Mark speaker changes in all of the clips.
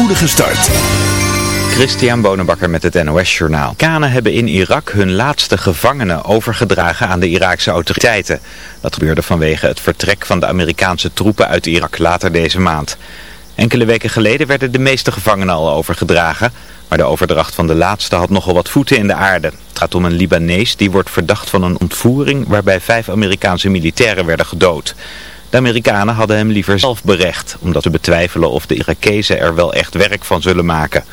Speaker 1: spoedige start.
Speaker 2: Christian Bonenbakker met het NOS Journaal. Kanen hebben in Irak hun laatste gevangenen overgedragen aan de Iraakse autoriteiten. Dat gebeurde vanwege het vertrek van de Amerikaanse troepen uit Irak later deze maand. Enkele weken geleden werden de meeste gevangenen al overgedragen, maar de overdracht van de laatste had nogal wat voeten in de aarde. Het gaat om een Libanees die wordt verdacht van een ontvoering waarbij vijf Amerikaanse militairen werden gedood. De Amerikanen hadden hem liever zelf berecht, omdat ze betwijfelen of de Irakezen er wel echt werk van zullen maken.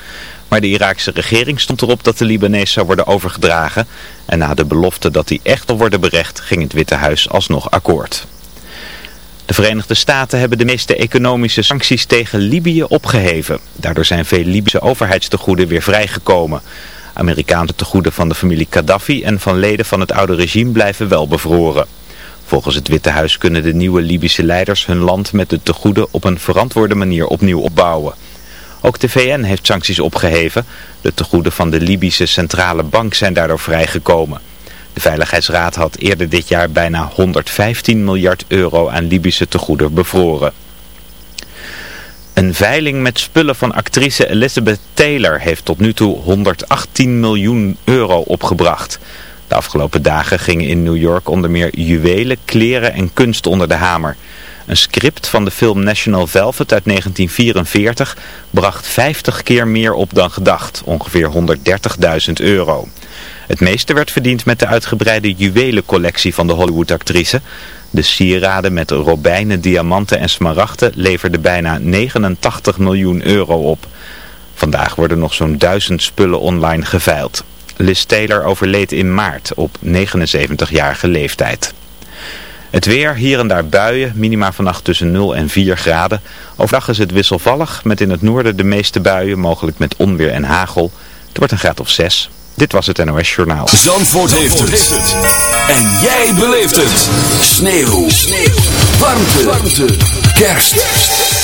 Speaker 2: Maar de Iraakse regering stond erop dat de Libanees zou worden overgedragen. En na de belofte dat hij echt zal worden berecht, ging het Witte Huis alsnog akkoord. De Verenigde Staten hebben de meeste economische sancties tegen Libië opgeheven. Daardoor zijn veel Libische overheidstegoeden weer vrijgekomen. Amerikaanse tegoeden van de familie Gaddafi en van leden van het oude regime blijven wel bevroren. Volgens het Witte Huis kunnen de nieuwe Libische leiders hun land met de tegoeden op een verantwoorde manier opnieuw opbouwen. Ook de VN heeft sancties opgeheven. De tegoeden van de Libische Centrale Bank zijn daardoor vrijgekomen. De Veiligheidsraad had eerder dit jaar bijna 115 miljard euro aan Libische tegoeden bevroren. Een veiling met spullen van actrice Elizabeth Taylor heeft tot nu toe 118 miljoen euro opgebracht. De afgelopen dagen gingen in New York onder meer juwelen, kleren en kunst onder de hamer. Een script van de film National Velvet uit 1944 bracht 50 keer meer op dan gedacht, ongeveer 130.000 euro. Het meeste werd verdiend met de uitgebreide juwelencollectie van de Hollywood-actrice. De sieraden met robijnen, diamanten en smaragden leverden bijna 89 miljoen euro op. Vandaag worden nog zo'n duizend spullen online geveild. Liz Taylor overleed in maart op 79-jarige leeftijd. Het weer, hier en daar buien, minima vannacht tussen 0 en 4 graden. Overdag is het wisselvallig, met in het noorden de meeste buien, mogelijk met onweer en hagel. Het wordt een graad of 6. Dit was het NOS Journaal.
Speaker 1: Zandvoort, heeft, het. En jij beleeft het. Sneeuw. Sneeuw. Warmte. Warmte. Kerst.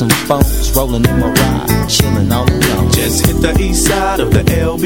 Speaker 3: Some phones rolling in my ride,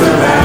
Speaker 4: surround.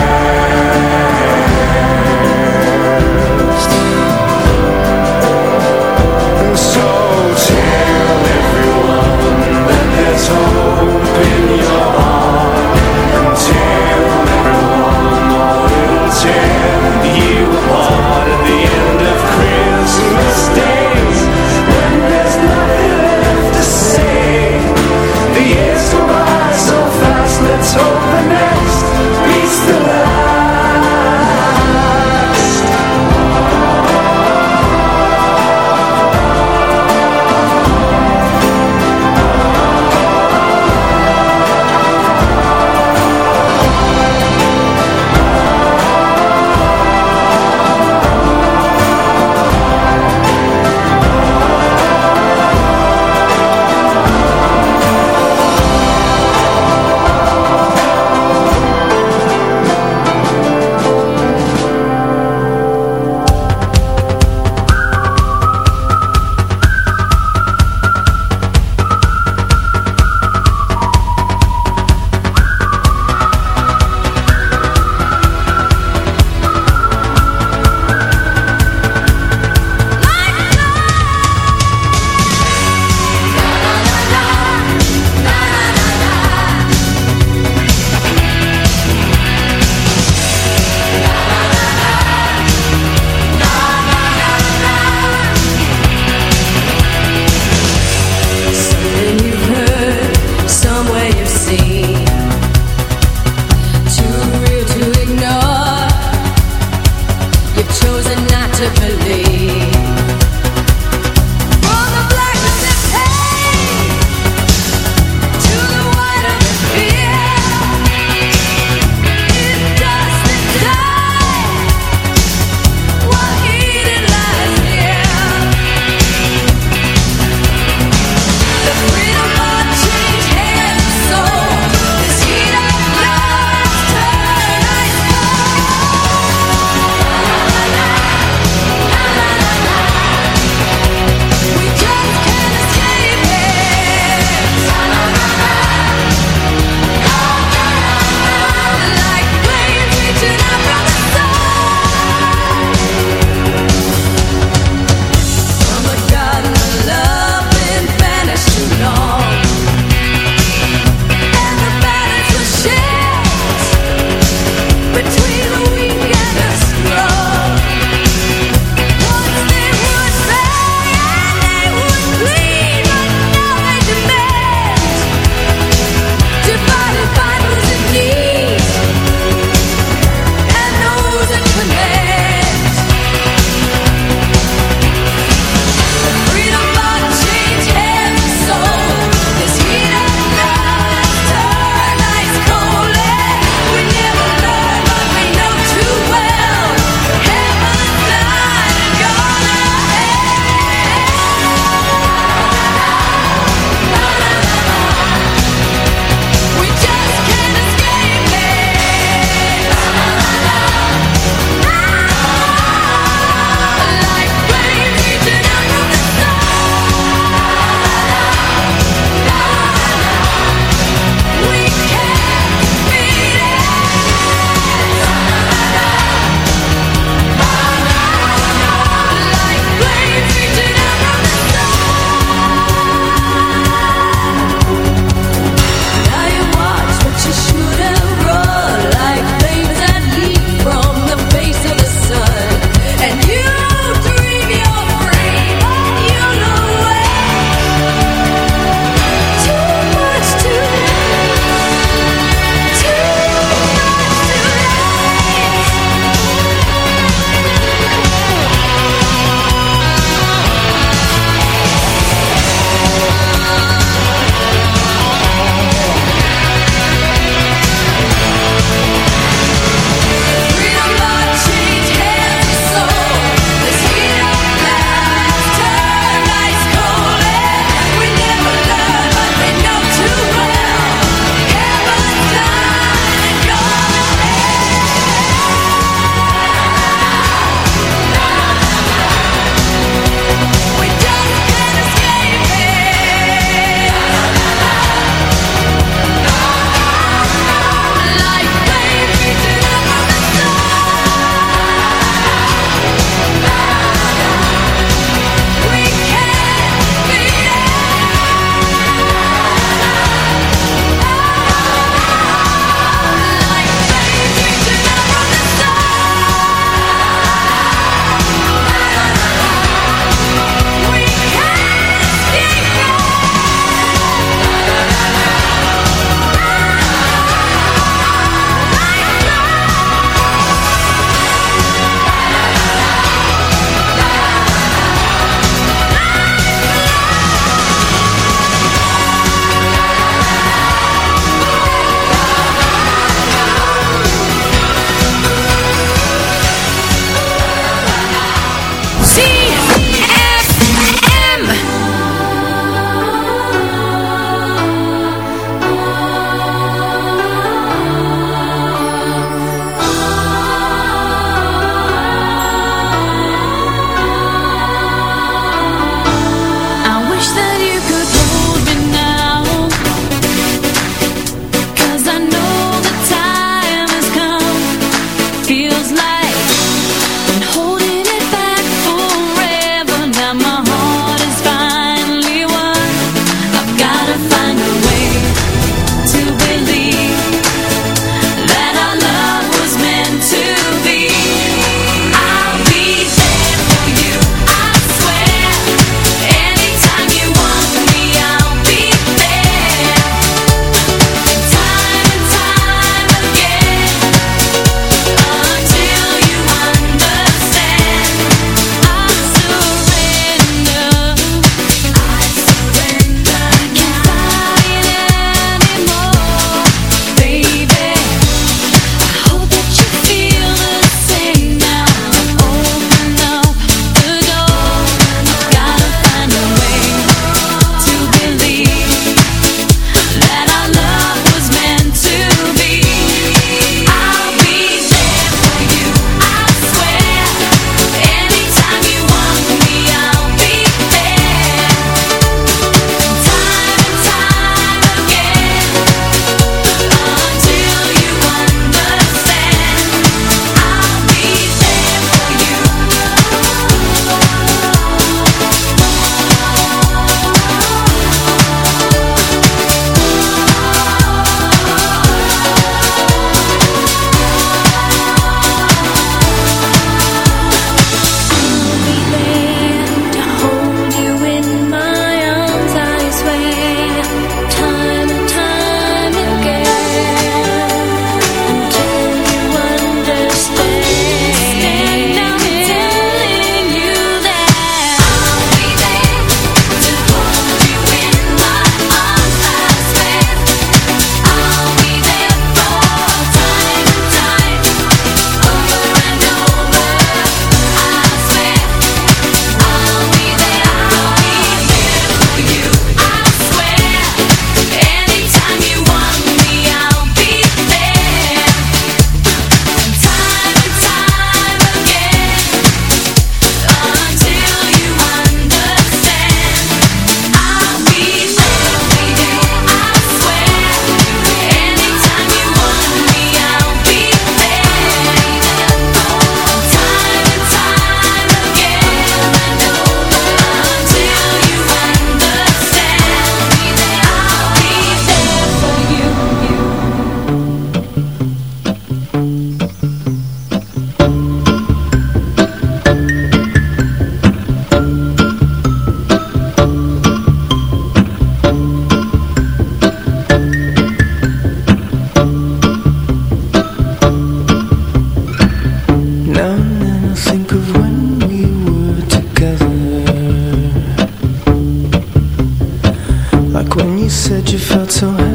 Speaker 4: you felt so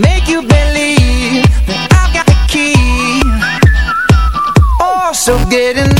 Speaker 5: make you believe that I've got the key. Oh, so get in